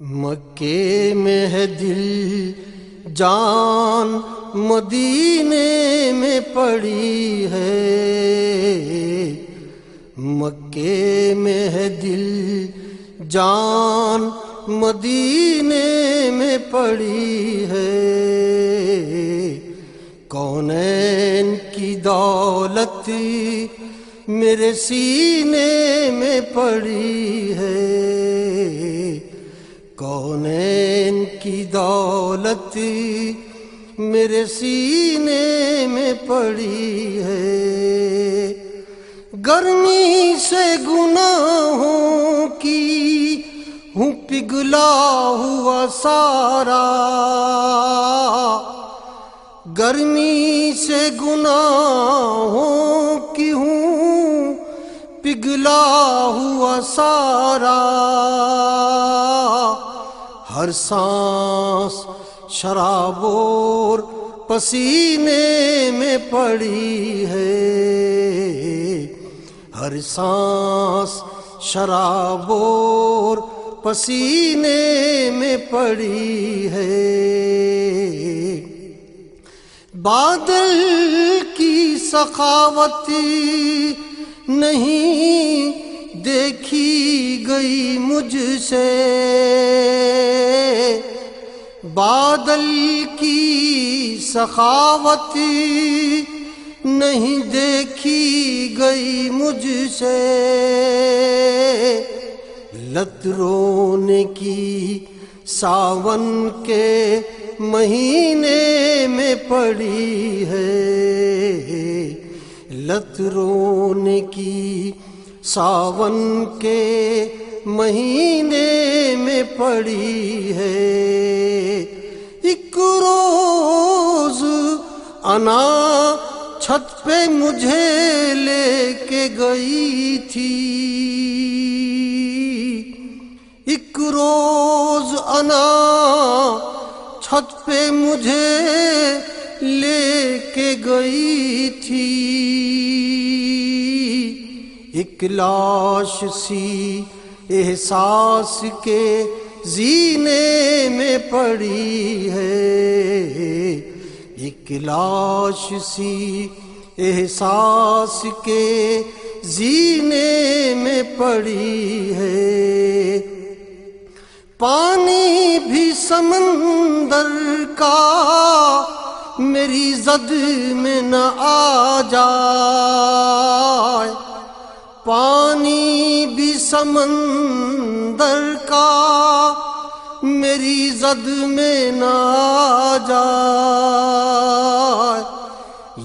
مکے میں ہے دل جان مدینے میں پڑی ہے۔ مکے میں ہے دل جان مدینے میں پڑی ہے۔ کونین کی دولت میرے سینے میں پڑی ہے؟ کونین کی دولت میرے سینے میں پڑی ہے؟ گرمی سے گناہوں کی ہوں پگلا ہوا سارا۔ گرمی سے گناہوں کی ہوں پگلا ہوا سارا۔ ہر سانس شرابور پسینے میں پڑی ہے۔ ہر سانس شرابور پسینے میں پڑی ہے۔ بادل کی سخاوت نہیں دیکھی گئی مجھ سے۔ بادل کی سخاوت نہیں دیکھی گئی مجھ سے۔ لت رونے کی ساون کے مہینے میں پڑی ہے۔ لت رونے کی ساون کے مہینے میں پڑی ہے۔ ایک روز انا چھت پہ مجھے لے کے گئی تھی۔ ایک روز انا چھت پہ مجھے لے کے گئی تھی۔ ایک لاش سی احساس کے زینے میں پڑی ہے۔ ایک لاش سی احساس کے زینے میں پڑی ہے۔ پانی بھی سمندر کا میری زد میں نہ آ جائے سمندر کا میری زد میں نہ آ جائے۔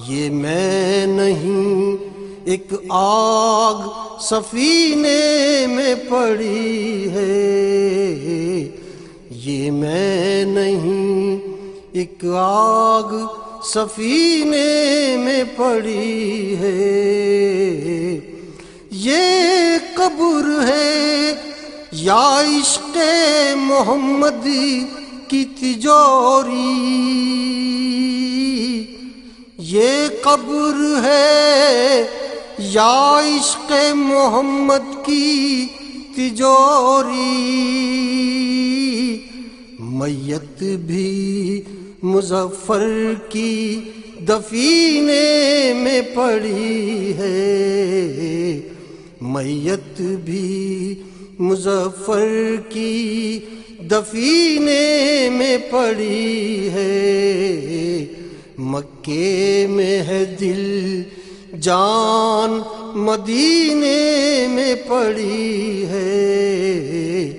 یہ میں نہیں، ایک آگ سفینے میں پڑی ہے۔ یہ میں نہیں، ایک آگ سفینے میں پڑی ہے۔ یہ قبر ہے یا عشق محمد کی تجوری یہ قبر ہے یا عشق محمد کی تجوری میت بھی مظفر کی دفینے میں پڑی ہے میت بھی مظفر کی دفینے میں پڑی ہے۔ مکے میں ہے دل جان مدینے میں پڑی ہے۔